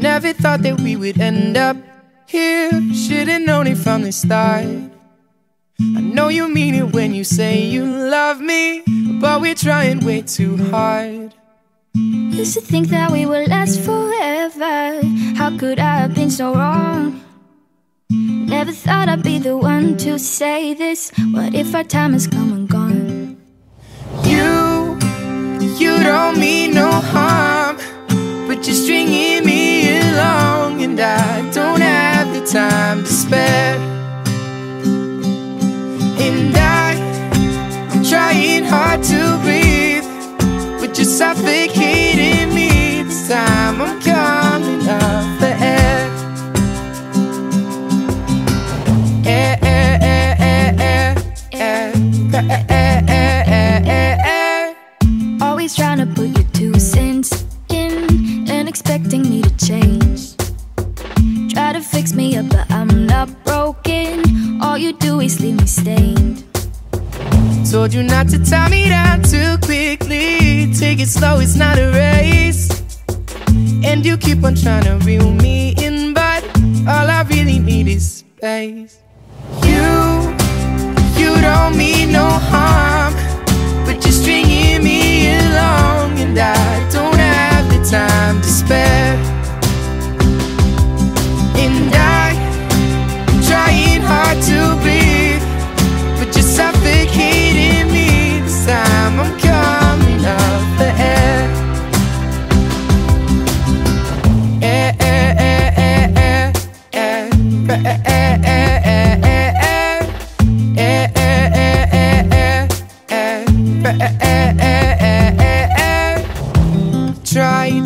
Never thought that we would end up here. Should've known it from the start. I know you mean it when you say you love me, but we're trying way too hard. Used to think that we would last forever. How could I have been so wrong? Never thought I'd be the one to say this. What if our time has come And I, I'm trying hard to breathe, but you're suffocating me. This time I'm coming Told you not to tie me down too quickly. Take it slow, it's not a race. And you keep on trying to reel me in, but all I really need is space. You, you don't mean no harm,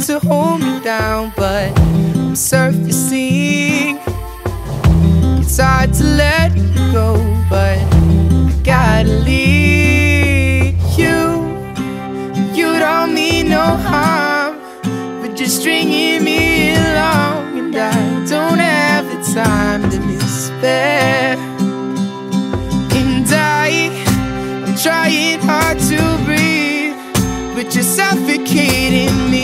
to hold me down, but I'm surfacing. It's hard to let you go, but I gotta leave you. You don't mean no harm, but you're stringing me along, and I don't have the time to despair. And I, I'm trying hard to breathe, but you're suffocating me.